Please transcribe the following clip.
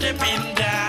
Tipping down.